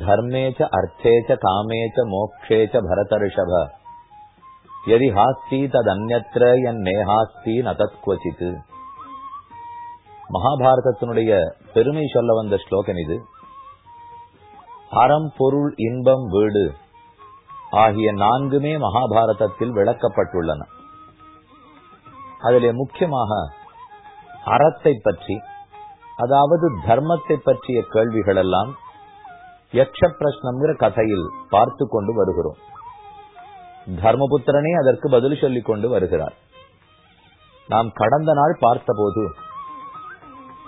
தர்மேச்ச அர்த்தேச்ச காமேச்ச மோக்ஷேச்ச பரதர்ஷப எதி ஹாஸ்தி ததன்யத்ர என் நேஹாஸ்தி நதத்வச்சித்து மகாபாரதத்தினுடைய பெருமை சொல்ல வந்த ஸ்லோகம் இது. அறம் பொருள் இன்பம் வீடு ஆகிய நான்குமே மகாபாரதத்தில் விளக்கப்பட்டுள்ளன. அதிலே முக்கியமாக அறத்தை பற்றி அதாவது தர்மத்தை பற்றிய கேள்விகள் எல்லாம் யக்ஷ பிரஷ்னம்ங்கிற கதையில் பார்த்து கொண்டு வருகிறோம். தர்மபுத்திரனே அதற்கு பதில் சொல்லிக் கொண்டு வருகிறார். நாம் கடந்த நாள் பார்த்தபோது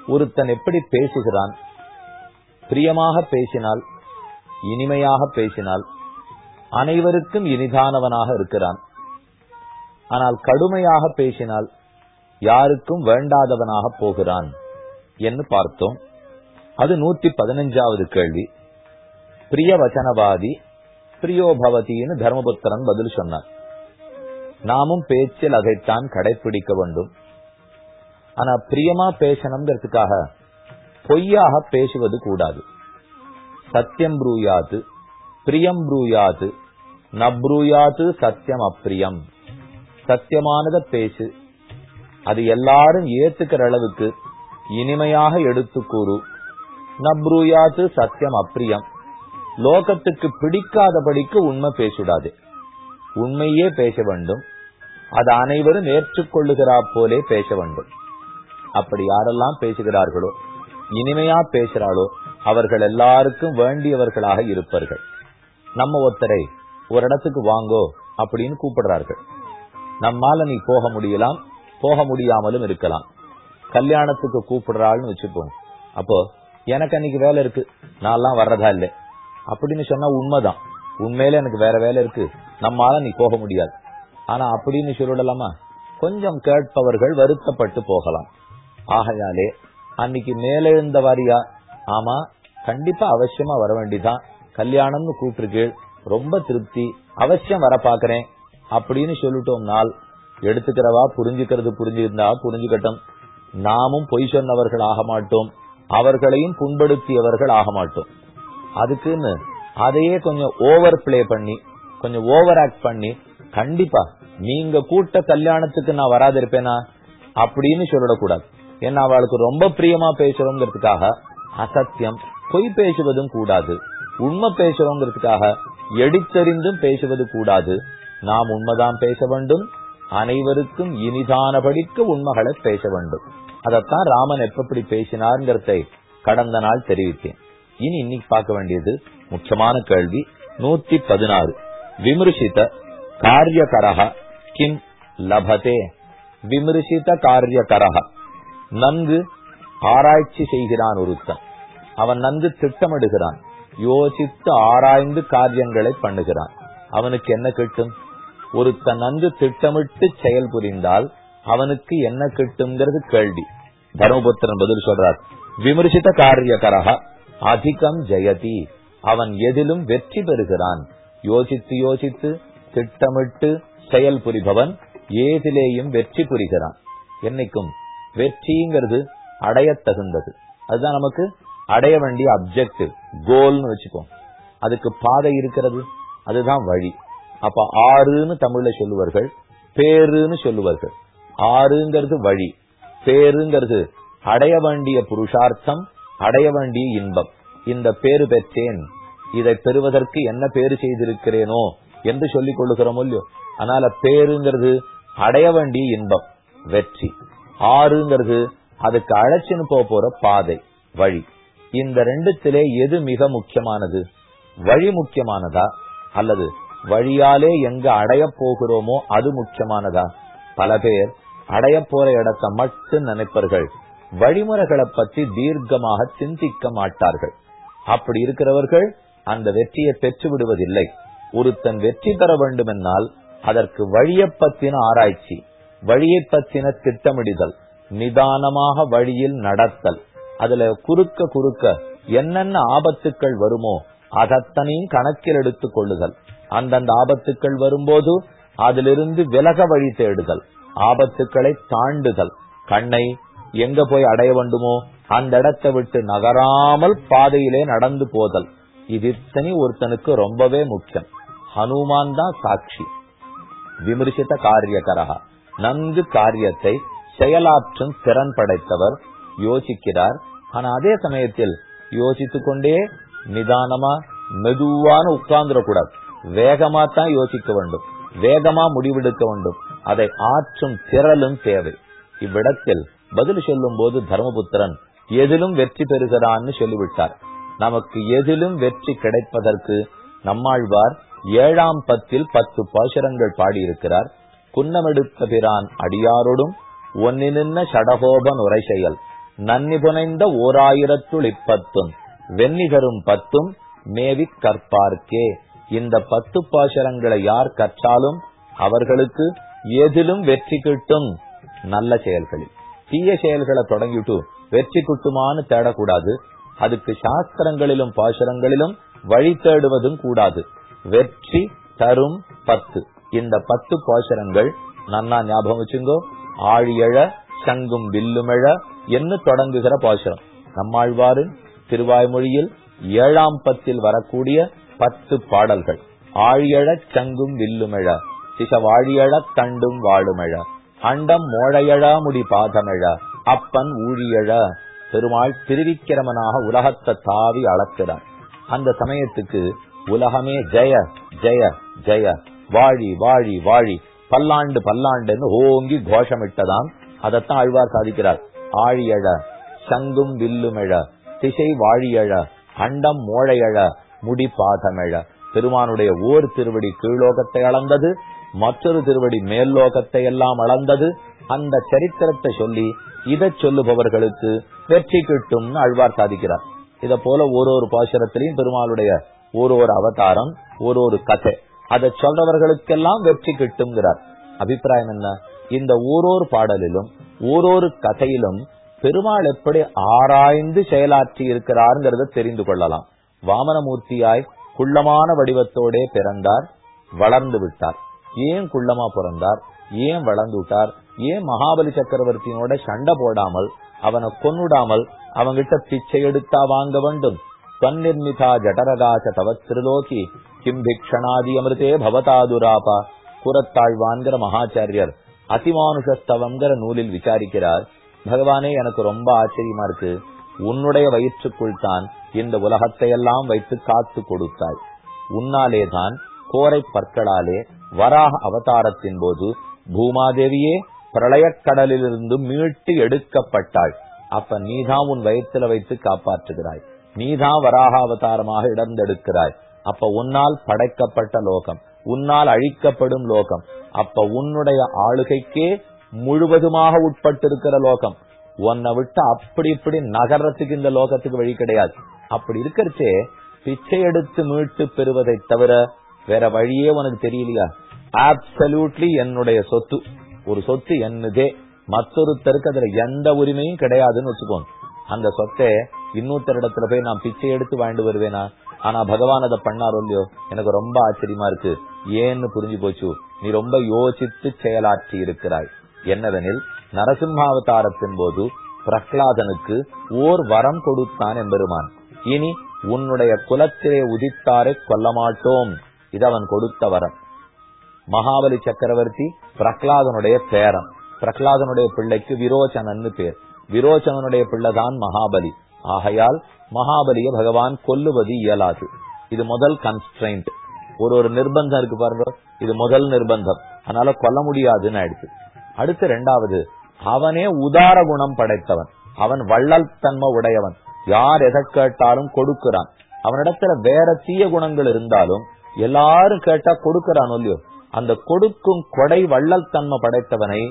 ஒருத்தன் எப்படி பேசுகிறான்? பிரியமாக பேசினால் இனிமையாக பேசினால் அனைவருக்கும் இனிதானவனாக இருக்கிறான். ஆனால் கடுமையாக பேசினால் யாருக்கும் வேண்டாதவனாக போகிறான் என்று பார்த்தோம். அது நூத்தி பதினஞ்சாவது கேள்வி. பிரியவச்சனவாதி பிரியோபவதின்னு தர்மபுத்திரன் பதில் சொன்னார் நாமும் பேச்சில் அதைத்தான் கடைபிடிக்க வேண்டும். ஆனா பிரியமா பேசணுங்கிறதுக்காக பொய்யாக பேசுவது கூடாது. சத்தியம் ப்ரூயாது பிரியம் ப்ரூயாது நப்ரூயாது சத்தியம் அப்பிரியம் சத்தியமானத பேசு. அது எல்லாரும் ஏத்துக்கிற அளவுக்கு இனிமையாக எடுத்து கூறு நப்ரூயாது சத்தியம் அப்பிரியம் லோகத்துக்கு பிடிக்காதபடிக்கு உண்மை பேசிடாது. உண்மையே பேச வேண்டும். அது அனைவரும் ஏற்றுக்கொள்ளுகிறா போலே பேச வேண்டும். அப்படி யாரெல்லாம் பேசுகிறார்களோ இனிமையா பேசுறாளோ அவர்கள் எல்லாருக்கும் வேண்டியவர்களாக இருப்பார்கள். நம்ம ஒருத்தரை ஒரு இடத்துக்கு வாங்கோ அப்படின்னு கூப்பிடுறார்கள். நம்மால நீ போக முடியலாம் போக முடியாமலும் இருக்கலாம். கல்யாணத்துக்கு கூப்பிடுறாள்னு வச்சுப்போம் அப்போ எனக்கு அன்னைக்கு வேலை இருக்கு. நான்லாம் வர்றதா இல்லை. அப்படின்னு சொன்னா உண்மைதான். உண்மையில எனக்கு வேற வேலை இருக்கு. நம்மால நீ போக முடியாது. ஆனா அப்படின்னு சொல்லிடலாமா கொஞ்சம் கேட்பவர்கள் வருத்தப்பட்டு போகலாம். ஆகையாலே அன்னைக்கு மேல இருந்த வாரியா? ஆமா கண்டிப்பா அவசியமா வர வேண்டிதான். கல்யாணம்னு கூப்பிட்டுருக்கீள். ரொம்ப திருப்தி. அவசியம் வர பாக்குறேன் அப்படின்னு சொல்லிட்டோம்னால் எடுத்துக்கிறவா புரிஞ்சுக்கிறது புரிஞ்சிருந்தா புரிஞ்சுக்கட்டும். நாமும் பொய் சொன்னவர்கள் ஆக மாட்டோம். அவர்களையும் புண்படுத்தியவர்கள் ஆக மாட்டோம். அதுக்குன்னு அதையே கொஞ்சம் ஓவர் பிளே பண்ணி கொஞ்சம் ஓவர் ஆக்ட் பண்ணி கண்டிப்பா நீங்க கூட்ட கல்யாணத்துக்கு நான் வராது இருப்பேனா அப்படின்னு சொல்லிடக்கூடாது ஏன்னா அவளுக்கு ரொம்ப பிரியமா பேசுறோங்கிறதுக்காக அசத்தியம் பொய் பேசுவதும் கூடாது. உண்மை பேசுறோங்கிறதுக்காக எடுத்தறிந்தும் பேசுவது கூடாது. நாம் உண்மைதான் பேச வேண்டும். அனைவருக்கும் இனிதானபடிக்கு உண்மைகளை பேச வேண்டும். அதத்தான் ராமன் எப்படி பேசினார்ங்கிறதை கடந்த நாள் தெரிவித்தேன். இனி இன்னைக்கு பார்க்க வேண்டியது முக்கியமான கேள்வி. நூத்தி பதினாறு. விமர்சித காரியகரக கிம் லபதே? விமர்சித காரியகரக நன்கு ஆராய்ச்சி செய்கிறான் ஒருத்தன். அவன் நன்கு திட்டமிடுகிறான். யோசித்து ஆராய்ந்து காரியங்களை பண்ணுகிறான். அவனுக்கு என்ன கிட்டும்? ஒருத்தன் நன்கு திட்டமிட்டு செயல் புரிந்தால் அவனுக்கு என்ன கிட்டுங்கிறது கேள்வி. தர்மபுத்திரன் பதில் சொல்றார். விமர்சித்த காரியகரக அதிகம் ஜெயதி. அவன் எதிலும் வெற்றி பெறுகிறான். யோசித்து யோசித்து திட்டமிட்டு செயல் புரிபவன் ஏதிலேயும் வெற்றி புரிகிறான். என்னைக்கும் வெற்றிங்கிறது அடைய தகுந்தது. அதுதான் நமக்கு அடைய வேண்டிய அப்செக்டிவ் கோல்னு வச்சுப்போம் அதுக்கு பாதை இருக்கிறது. அதுதான் வழி. அப்ப ஆறுன்னு தமிழ்ல சொல்லுவார்கள் பேருன்னு சொல்லுவார்கள். ஆறுங்கிறது வழி. பேருங்கிறது அடைய வேண்டிய புருஷார்த்தம் அடைய வேண்டிய இன்பம். இந்த பேரு பெற்றேன். இதை பெறுவதற்கு என்ன பேரு செய்திருக்கிறேனோ என்று சொல்லிக் கொள்ளுகிறோம் இல்லையோ? அதனால பேருங்கிறது அடைய வேண்டிய இன்பம் வெற்றி. ஆறுங்கிறது அதுக்கு அழைச்சின்னு போக போற பாதை வழி. இந்த ரெண்டுத்திலே எது மிக முக்கியமானது? வழி முக்கியமானதா? அல்லது வழியாலே எங்க அடைய போகிறோமோ அது முக்கியமானதா? பல பேர் அடைய போற இடத்தை மட்டும் நினைப்பார்கள். வழிமுறைகளை பற்றி தீர்க்கமாக சிந்திக்க மாட்டார்கள். அப்படி இருக்கிறவர்கள் அந்த வெற்றியை பெற்று விடுவதில்லை ஒருத்தன் வெற்றி பெற வேண்டுமென்னால் அதற்கு வழியை பத்தின ஆராய்ச்சி வழியை பத்தின திட்டமிடுதல் நிதானமாக வழியில் நடத்தல் அதுல குறுக்க குறுக்க என்னென்ன ஆபத்துக்கள் வருமோ அதத்தனையும் கணக்கில் எடுத்துக் கொள்ளுதல். அந்தந்த ஆபத்துக்கள் வரும்போது அதிலிருந்து விலக வழி தேடுதல் ஆபத்துக்களை தாண்டுதல் கண்ணை எங்க போய் அடைய வேண்டுமோ? அந்த இடத்தை விட்டு நகராமல் பாதையிலே நடந்து போதல். இது இத்தனை ஒருத்தனுக்கு ரொம்பவே முக்கியம். ஹனுமான் தான் சாட்சி. விமர்சித்த காரியகரகா நன்கு காரியத்தை செயலாற்றும் திறன் படைத்தவர் யோசிக்கிறார். ஆனா அதே சமயத்தில் யோசித்துக் கொண்டே நிதானமா மெதுவான உட்கார்ந்துடக்கூடாது. வேகமா தான் யோசிக்க வேண்டும். வேகமா முடிவெடுக்க வேண்டும். அதை ஆற்றும் திரளும் தேவை. இவ்விடத்தில் பதில் சொல்லும் போது தர்மபுத்திரன் எதிலும் வெற்றி பெறுகிறான்னு சொல்லிவிட்டார். நமக்கு எதிலும் வெற்றி கிடைப்பதற்கு நம்மாழ்வார் ஏழாம் பத்தில் பத்து பாசுரங்கள் பாடியிருக்கிறார். குன்னமெடுத்த பிரான் அடியாரோடும் ஒன்னினின்ன சடகோபன் உரை செயல் நன்னி புனைந்த ஓர் ஆயிரத்துள் இப்பத்தும் வெண்ணிகரும் பத்தும் மேவி கற்பார்க்கே. இந்த பத்து பாசுரங்களை யார் கற்றாலும் அவர்களுக்கு எதிலும் வெற்றி கிட்டும். நல்ல செயல்களில். தீய செயல்களை தொடங்கிட்டு வெற்றி குட்டுமான்னு தேடக்கூடாது. அதுக்கு சாஸ்திரங்களிலும் பாசுரங்களிலும் வழி தேடுவதும் கூடாது. வெற்றி தரும் பத்து. இந்த பத்து பாசுரங்கள் நன்னா ஞாபகம் வச்சுங்கோ. ஆழியழ சங்கும் வில்லுமிழ என்று தொடங்குகிற பாசுரம். நம்மாழ்வாரின் திருவாய்மொழியில் ஏழாம் பத்தில் வரக்கூடிய பத்து பாடல்கள். ஆழியழ சங்கும் வில்லுமிழ. சிசவாழியழ தண்டும் வாழுமழ அண்டம் மோழையழா முடி பாதமிழ. அப்பன் ஊழியழ. பெருமாள் திருவிக்கிரமனாக உலகத்தை தாவி அளக்கிறார். அந்த சமயத்துக்கு உலகமே ஜெய ஜெய ஜெய. வாழி வாழி வாழி. பல்லாண்டு பல்லாண்டுன்னு ஓங்கி கோஷமிட்டதாம். அதத்தான் ஆழ்வார் சாதிக்கிறார். ஆழியழ சங்கும் வில்லுமிழ. திசை வாழியழ. அண்டம் மோழையழ. முடி பாதமிழ. பெருமானுடைய ஓர் திருவடி கீழோகத்தை அளந்தது. மற்றொரு திருவடி மேல்லோகத்தை எல்லாம் அளந்தது அந்த சரித்திரத்தை சொல்லி இதை சொல்லுபவர்களுக்கு வெற்றி கிட்டும்னு அழ்வார் சாதிக்கிறார். இத போல ஒரு ஒரு பாசுரத்திலையும் பெருமாளுடைய ஒரு ஒரு அவதாரம் ஒரு ஒரு கதை. அதை சொல்றவர்களுக்கெல்லாம் வெற்றி கிட்டுங்கிறார் அபிப்பிராயம் என்ன? இந்த ஓரோரு பாடலிலும் ஓரோரு கதையிலும் பெருமாள் எப்படி ஆராய்ந்து செயலாற்றி இருக்கிறார்ங்கிறத தெரிந்து கொள்ளலாம். வாமனமூர்த்தியாய் குள்ளமான வடிவத்தோடே பிறந்தார் வளர்ந்து விட்டார். ஏன் குள்ளமா பிறந்தார்? ஏன் வளர்ந்துட்டார்? ஏன் மகாபலி சக்கரவர்த்தியோட சண்டை போடாமல் அவனை கொன்னுடாமல் அவங்கிட்ட பிச்சை எடுத்தா வாங்க வேண்டும்? தன்னிர்மிதா ஜடரகாச தவத்திருலோகி கிம் பிக்ஷணாதி அமிர்தே பவதாதுராபா குரத்தாழ்வான்கிற மகாச்சாரியர் அதிமானுஷஸ்தவங்கிற நூலில் விசாரிக்கிறார் பகவானே எனக்கு ரொம்ப ஆச்சரியமா இருக்கு. உன்னுடைய வயிற்றுக்குள் தான் இந்த உலகத்தை எல்லாம் வைத்து காத்து கொடுத்தாய். உன்னாலே தான் கோரை பற்களாலே வராக அவதாரத்தின் போது பூமாதேவியே பிரளயக்கடலிலிருந்து மீட்டு எடுக்கப்பட்டாள். அப்ப நீதான் உன் வயத்துல வைத்து காப்பாற்றுகிறாய். நீதான் வராக அவதாரமாக இடர்ந்தெடுக்கிறாய் அப்ப உன்னால் படைக்கப்பட்ட லோகம் உன்னால் அழிக்கப்படும் லோகம் அப்ப உன்னுடைய ஆளுகைக்கே முழுவதுமாக உட்பட்டிருக்கிற லோகம். உன்னை விட்டு அப்படி இப்படி நகர்றதுக்கு இந்த லோகத்துக்கு வழி கிடையாது. அப்படி இருக்கிறச்சே பிச்சை எடுத்து மீட்டு பெறுவதை தவிர வேற வழியே உனக்கு தெரியலையா? ஆப்சல்யூட்லி என்னுடைய சொத்து. ஒரு சொத்து என்னதே. மற்றொருத்தருக்கு அதுல எந்த உரிமையும் கிடையாதுன்னு வச்சுக்கோங்க. அந்த சொத்தை இன்னொருத்தரிடத்துல போய் நான் பிச்சை எடுத்து வாழ்ந்து வருவேனா? ஆனா பகவான் அதை பண்ணாரோ இல்லையோ? எனக்கு ரொம்ப ஆச்சரியமா இருக்கு. ஏன்னு புரிஞ்சு போச்சு. நீ ரொம்ப யோசித்து செயலாற்றி இருக்கிறாய். என்னவெனில் நரசிம்மாவதாரத்தின் போது பிரகலாதனுக்கு ஓர் வரம் கொடுத்தான் எம்பெருமான். இனி உன்னுடைய குலத்திலே உதித்தாரை கொல்ல மாட்டோம் இது அவன் கொடுத்த வரம். மகாபலி சக்கரவர்த்தி பிரகலாதனுடைய பேரன். பிரகலாதனுடைய பிள்ளைக்கு விரோச்சனன் பேர். விரோச்சனனுடைய பிள்ளைதான் மகாபலி. ஆகையால் மகாபலிய பகவான் கொல்லுவது இயலாது. இது முதல் கன்ஸ்ட்ரெயின்ட் ஒரு ஒரு நிர்பந்தம் இருக்கு பாருங்க. இது முதல் நிர்பந்தம். அதனால கொல்ல முடியாதுன்னு ஆயிடுச்சு. அடுத்து ரெண்டாவது அவனே உதார குணம் படைத்தவன். அவன் வள்ளல் தன்மை உடையவன். யார் எதை கேட்டாலும் கொடுக்கிறான். அவனிடத்துல வேற தீய குணங்கள் இருந்தாலும் எல்லாரும் கேட்டா கொடுக்கிறான் இல்லையோ? அந்த கொடுக்கும் கொடை வள்ளல் தன்மை படைத்தவனை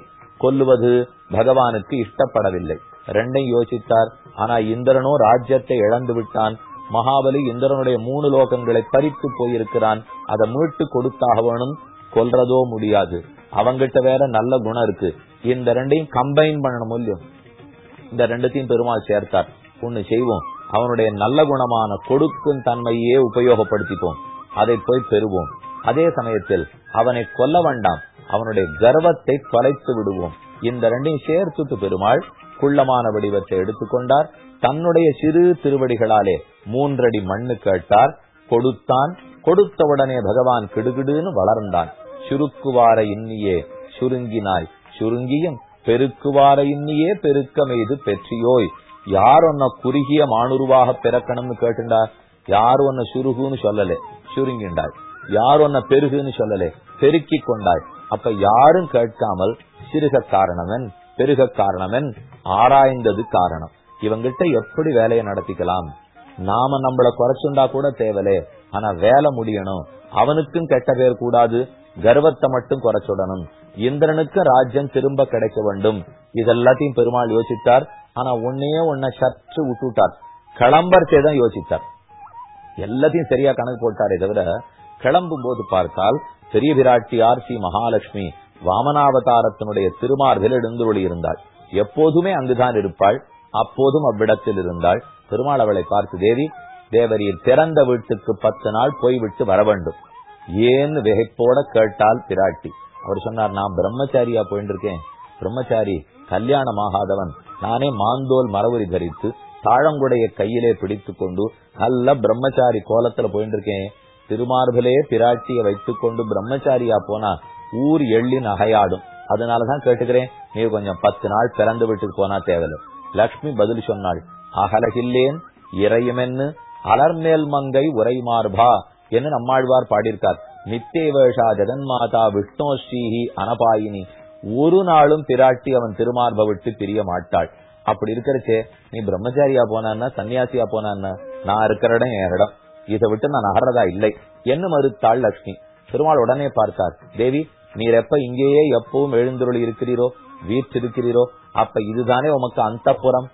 கொல்லுவது பகவானுக்கு இஷ்டப்படவில்லை. ரெண்டையும் யோசித்தார். ஆனா இந்திரனோ ராஜ்யத்தை இழந்து விட்டான். மகாபலி இந்திரனுடைய மூணு லோகங்களை பறித்து போயிருக்கிறான். அதை மீட்டு கொடுத்தாக வேணும் கொல்றதோ முடியாது. அவங்கிட்ட வேற நல்ல குணம் இருக்கு. இந்த ரெண்டையும் கம்பைன் பண்ணணும் முடியும் இந்த ரெண்டுத்தையும் பெருமாள் சேர்த்தார். ஒண்ணு செய்வோம். அவனுடைய நல்ல குணமான கொடுக்கும் தன்மையே உபயோகப்படுத்திப்போம். அதை போய் பெறுவோம். அதே சமயத்தில் அவனை கொல்ல வேண்டாம். அவனுடைய கர்வத்தை தொலைத்து விடுவோம். இந்த ரெண்டையும் சேர்த்துட்டு பெருமாள் குள்ளமான வடிவத்தை எடுத்துக்கொண்டார். தன்னுடைய சிறு திருவடிகளாலே மூன்றடி மண்ணு கேட்டார். கொடுத்தான். கொடுத்தவுடனே பகவான் கிடுகிடுன்னு வளர்ந்தான். சுருக்குவார இன்னியே சுருங்கினாய். சுருங்கியும் பெருக்குவார இன்னியே பெருக்கமெய்து பெற்றியோய். யார் ஒன்ன குறுகிய மானுருவாக பிறக்கணும்னு கேட்டுண்டார்? யார் ஒன்ன சுருகுன்னு சொல்லல. சுருங்கிண்டாய் யார் உன்ன பெருகுன்னு சொல்லலே பெருக்கி கொண்டாய். அப்ப யாரும் கேட்காமல் சிறுக காரணமென் பெருக காரணமென் ஆராய்ந்தது காரணம். இவங்கிட்ட எப்படி வேலையை நடத்திக்கலாம்? நாம நம்மள குறைச்சுண்டா கூட தேவலே. ஆனா வேலை முடியணும். அவனுக்கும் கெட்ட பேர் கூடாது. கர்வத்தை மட்டும் குறைச்சுடணும். இந்திரனுக்கு ராஜ்யம் திரும்ப கிடைக்க வேண்டும். இதெல்லாத்தையும் பெருமாள் யோசித்தார். ஆனா ஒன்னே ஒன்ன சற்று விட்டுட்டார். கிளம்பறதே தான் யோசித்தார். எல்லாத்தையும் சரியா கணக்கு போட்டாரே தவிர கிளம்பும் போது பார்த்தால் பெரிய ஆர் சி மகாலட்சுமி வாமனாவதாரத்தினுடைய திருமார்பில் எழுந்துருளி இருந்தாள் எப்போதுமே அங்குதான் இருப்பாள். அப்போதும் அவ்விடத்தில் இருந்தாள். பெருமாள் அவளை பார்த்து தேவி தேவரீர் திறந்த வீட்டுக்கு பத்து நாள் போய்விட்டு வர வேண்டும். ஏன்னு வெகைப்போட கேட்டால் பிராட்டி. அவர் சொன்னார் நான் பிரம்மச்சாரியா போயிட்டு இருக்கேன் பிரம்மச்சாரி கல்யாணம் ஆகாதவன் நானே மாந்தோல் மரவுரி தரித்து தாழங்குடைய கையிலே பிடித்து கொண்டு நல்ல பிரம்மச்சாரி கோலத்துல போயிட்டு இருக்கேன் திருமார்பிலே பிராட்டிய வைத்துக் கொண்டு பிரம்மச்சாரியா போனா ஊர் எள்ளி நகையாடும் அதனாலதான் கேட்டுக்கிறேன் நீ கொஞ்சம் பத்து நாள் பிறந்து வீட்டுக்கு போனா தேவையில்லை. லக்ஷ்மி பதில் சொன்னாள் அகலகில்லேன் இறையுமென்னு அலர்மேல் மங்கை உரை மார்பா என்று நம்மாழ்வார் பாடியிருக்கார். நித்தேவேஷா ஜெகன்மாதா விஷ்ணோ ஸ்ரீஹி அனபாயினி ஒரு நாளும் பிராட்டி அவன் திருமார்ப விட்டு பிரிய மாட்டாள். அப்படி இருக்கிறச்சே நீ பிரம்மச்சாரியா போனான்னா சன்னியாசியா போனான்னா நான் இருக்கிற இடம் என் இடம். இதை விட்டு நான் அகறதா இல்லை. என்ன மறுத்தாள் லட்சுமி பெருமாள் உடனே பார்த்தார் தேவி நீர் எப்ப இங்கேயே எப்பவும் எழுந்துருளி இருக்கிறீரோ வீற்றிருக்கிறீரோ அப்ப இதுதானே உமக்கு அந்தப்புறம்?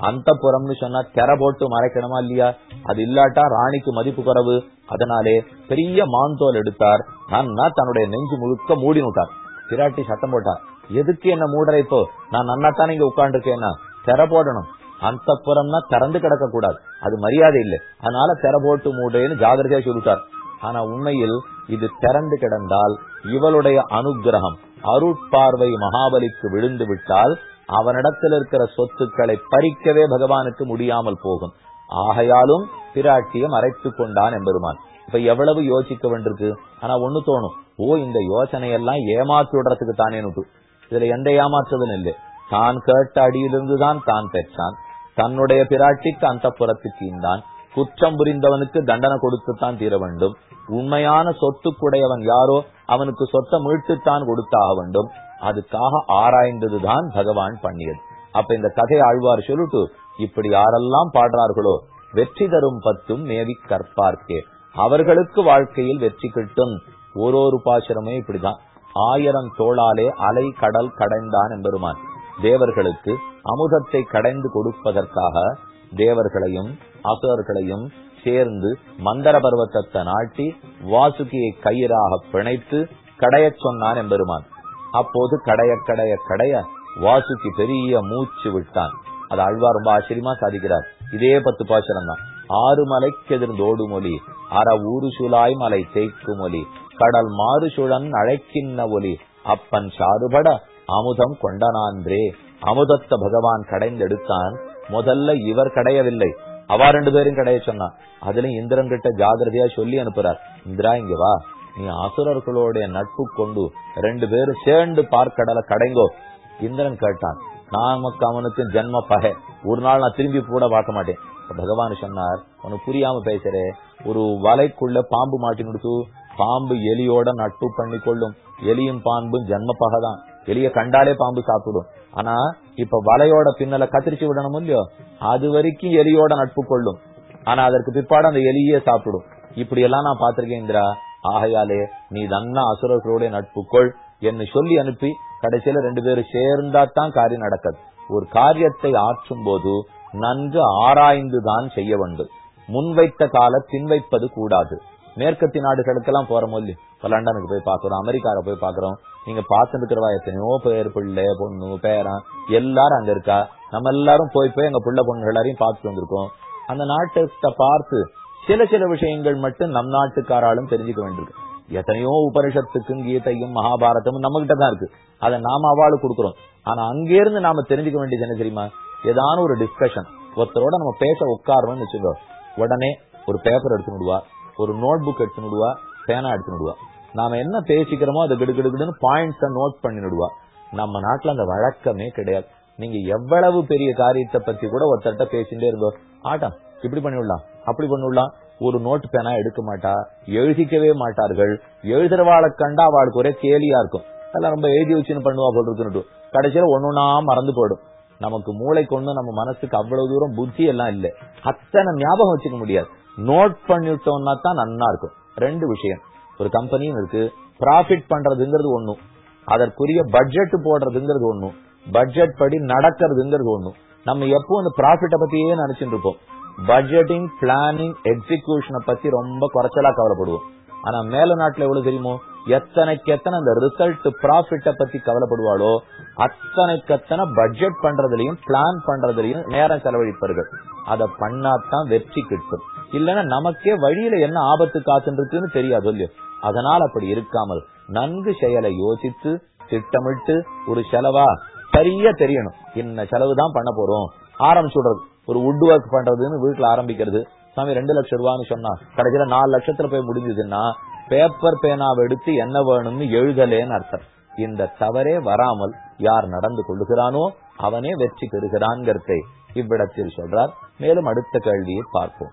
அந்தப்புறம்னு சொன்னா தெர போட்டு மறைக்கணுமா இல்லையா? அது இல்லாட்டா ராணிக்கு மதிப்பு குறவு. அதனாலே பெரிய மாந்தோல் எடுத்தார். நன்னா தன்னுடைய நெஞ்சு முழுக்க மூடினுட்டார் பிராட்டி சத்தம் போட்டார் எதுக்கு என்ன மூடுற இப்போ? நான் நன்னாத்தானே இங்க உட்காந்துருக்கேன்னா தெர போடணும். அந்த புறம்னா திறந்து கிடக்க கூடாது அது மரியாதை இல்லை. அதனால திற போட்டு மூடுன்னு ஜாகிரதையா சொல்லிட்டார். ஆனா உண்மையில் இது திறந்து கிடந்தால் இவளுடைய அனுகிரகம் அருட்பார்வை மகாபலிக்கு விழுந்து விட்டால் அவனிடத்தில் இருக்கிற சொத்துக்களை பறிக்கவே பகவானுக்கு முடியாமல் போகும். ஆகையாலும் பிராட்டியை மறைத்து கொண்டான் எம்பெருமான் இப்ப எவ்வளவு யோசிக்க வேண்டியிருக்கு? ஆனா ஒண்ணு தோணும். ஓ இந்த யோசனையெல்லாம் ஏமாத்தி ஏமாற்றி விடுறதுக்கு தானே நுட்டு இதுல எந்த ஏமாற்றுவதும் இல்லை. தான் கேட்ட அடியிலிருந்து தான் தான் பெற்றான். தன்னுடைய பிராட்டிக்கு அந்த புறத்துக்கு ஈந்தான் குற்றம் புரிந்தவனுக்கு தண்டனை கொடுத்துத்தான் தீர வேண்டும். உண்மையான சொத்துக்குடையவன் யாரோ அவனுக்கு சொத்தை மீட்டுத்தான் கொடுத்தாக வேண்டும். அதுக்காக ஆராய்ந்ததுதான் பகவான் பண்ணியது. அப்ப இந்த கதை ஆழ்வார் சொல்லிட்டு இப்படி யாரெல்லாம் பாடுறார்களோ வெற்றி தரும் பத்தும் மேவி கற்பார்க்கே. அவர்களுக்கு வாழ்க்கையில் வெற்றி கிட்டும். ஒரு ஒரு பாசுரமே இப்படிதான். ஆயிரம் தோளாலே அலை கடல் கடைந்தான் என்பெருமான். தேவர்களுக்கு அமுதத்தை கடைந்து கொடுப்பதற்காக தேவர்களையும் அசுரர்களையும் சேர்ந்து மந்தர பர்வத்தத்தை நாட்டி வாசுகியை கயிறாக பிணைத்து கடைய சொன்னான் எம்பெருமான். அப்போது கடைய கடைய கடைய வாசுகி பெரிய மூச்சு விட்டான். அது அழ்வா ரொம்ப ஆச்சரியமா சாதிக்கிறார். இதே பத்து பாசனம் தான். ஆறு மலைக்கு எதிர்ந்தோடு மொழி அற ஊரு சுழாய் மலை தேய்க்கு மொழி கடல் மாறு சுழன் அழைக்கின்ன ஒலி அப்பன் சாறுபட அமுதம் கொண்டனான்றே. அமுதத்தை பகவான் கடைந்தெடுத்தான். முதல்ல இவர் கடையவில்லை. அவா ரெண்டு பேரும் கடைய சொன்னான் அதுலயும் இந்திரன் கிட்ட ஜாகிரதையா சொல்லி அனுப்புறார். இந்திரா இங்க வா. நீ அசுரர்களுடைய நட்பு கொண்டு ரெண்டு பேரும் சேர்ந்து பார்க்கடலை கடைங்கோ. இந்திரன் கேட்டான். நமக்கு அவனுக்கு ஜென்ம பகை. ஒரு நாள் நான் திரும்பி கூட பார்க்க மாட்டேன். பகவான் சொன்னார் உனக்கு புரியாம பேசுறே. ஒரு வலைக்குள்ள பாம்பு மாட்டி கொடுத்து பாம்பு எலியோட நட்பு பண்ணி கொள்ளும் எலியும் பாம்பும் ஜென்ம பகைதான். எலிய கண்டாலே பாம்பு சாப்பிடும். ஆனா இப்ப வலையோட பின்னல கத்திரிச்சு விடணும் இல்லையோ அது வரைக்கும் எலியோட நட்பு கொள்ளும். ஆனா அதற்கு பிற்பாடு அந்த எலியே சாப்பிடும். இப்படி எல்லாம் நான் பாத்திருக்கேன் இந்திரா. ஆகையாலே நீ தன்னா அசுரர்களோட நட்பு கொள் என்று சொல்லி அனுப்பி கடைசியில ரெண்டு பேரும் சேர்ந்தா தான் காரியம் நடக்குது. ஒரு காரியத்தை ஆற்றும் போது நன்கு ஆராய்ந்துதான் செய்ய வேண்டும். முன்வைத்த கால பின்வைப்பது கூடாது. மேற்கத்தி நாடுகளுக்கெல்லாம் போறோம் இல்லையோ இப்ப லண்டனுக்கு போய் பாக்குறோம் அமெரிக்கால போய் பாக்குறோம் நீங்க பார்த்து இருக்கிறவா எத்தனையோ பேர் பிள்ளை பொண்ணு பேரன் எல்லாரும் அங்க இருக்கா? நம்ம எல்லாரும் போய் போய் எங்க பிள்ளை பொண்ணு எல்லாரையும் பார்த்துட்டு வந்திருக்கோம். அந்த நாட்டத்தை பார்த்து சில சில விஷயங்கள் மட்டும் நம் நாட்டுக்காராலும் தெரிஞ்சுக்க வேண்டியிருக்கு. எத்தனையோ உபனிஷத்துக்கும் கீதையும் மகாபாரதமும் நம்ம கிட்ட தான் இருக்கு. அதை நாம அவாளுக்கு கொடுக்குறோம். ஆனா அங்கிருந்து நாம தெரிஞ்சுக்க வேண்டியது என்ன தெரியுமா? ஏதான ஒரு டிஸ்கஷன் ஒருத்தரோட நம்ம பேச உட்காரணும்னு வச்சுக்கோ. உடனே ஒரு பேப்பர் எடுத்து விடுவா. ஒரு நோட் புக் எடுத்து விடுவா பேனா எடுத்து விடுவா நாம என்ன பேசிக்கிறோமோ அதை கிடுகிடுன்னு பாயிண்ட்ஸ நோட் பண்ணி விடுவா நம்ம நாட்டுல அந்த வழக்கமே கிடையாது. நீங்க எவ்வளவு பெரிய காரியத்தை பத்தி கூட ஒருத்தர்ட்ட பேசிட்டே இருந்தோம் ஆட்டம் இப்படி பண்ணிவிடலாம் அப்படி பண்ணிவிடலாம். ஒரு நோட் பேனா எடுக்க மாட்டா எழுதிக்கவே மாட்டார்கள். எழுதுறவாளை கண்டா அவளுக்கு ஒரே கேலியா இருக்கும். அதெல்லாம் ரொம்ப எழுதி வச்சுன்னு பண்ணுவா போல் இருக்குன்னு கடைசியில ஒன்னொன்னா மறந்து போயிடும். நமக்கு மூளை கொண்டு நம்ம மனசுக்கு அவ்வளவு தூரம் புத்தி எல்லாம் இல்ல. அத்தனை ஞாபகம் வச்சுக்க முடியாது. நோட் பண்ணிட்டோம்னா தான் நன்னா இருக்கும். ரெண்டு விஷயம். ஒரு கம்பெனியும் இருக்கு. ப்ராஃபிட் பண்றதுங்கிறது ஒண்ணும் அதற்குரிய பட்ஜெட் போடுறதுங்கிறது ஒண்ணும் பட்ஜெட் படி நடக்கிறதுங்கிறது ஒண்ணும் நம்ம எப்போ அந்த ப்ராஃபிட்ட பத்தியே நினைச்சிட்டு இருப்போம். பட்ஜெட்டிங் பிளானிங் எக்ஸிகியூஷனை பத்தி ரொம்ப குறைச்சலா கவலைப்படுவோம். ஆனா மேல நாட்டுல எவ்வளவு தெரியுமோ? எத்தனைக்கு எத்தனை அந்த ரிசல்ட் ப்ராஃபிட்ட பத்தி கவலைப்படுவாளோ அத்தனைக்கு அத்தனை பட்ஜெட் பண்றதுலயும் பிளான் பண்றதுலயும் நேரம் செலவழிப்பார்கள். அதை பண்ணாதான் வெற்றி கிட்டும். இல்லைன்னா நமக்கே வழியில என்ன ஆபத்து காத்துருக்குன்னு தெரியாது இல்லையோ? அதனால் அப்படி இருக்காமல் நன்கு செயலை யோசித்து திட்டமிட்டு ஒரு செலவா? சரியா தெரியணும். என்ன செலவு தான் பண்ண போறோம். ஆரம்பிச்சுடுறது ஒரு வுட் ஒர்க் பண்றதுன்னு வீட்டுல ஆரம்பிக்கிறது. சாமி ரெண்டு லட்சம் ரூபான்னு சொன்னா கடைசியில நாலு லட்சத்துல போய் முடிஞ்சதுன்னா பேப்பர் பேனாவை எடுத்து என்ன வேணும்னு எழுதலேன்னு அர்த்தம். இந்த தவறே வராமல் யார் நடந்து கொள்ளுகிறானோ அவனே வெற்றி பெறுகிறான்கிறதை இவ்விடத்தில் சொல்றார். மேலும் அடுத்த கேள்வியை பார்ப்போம்.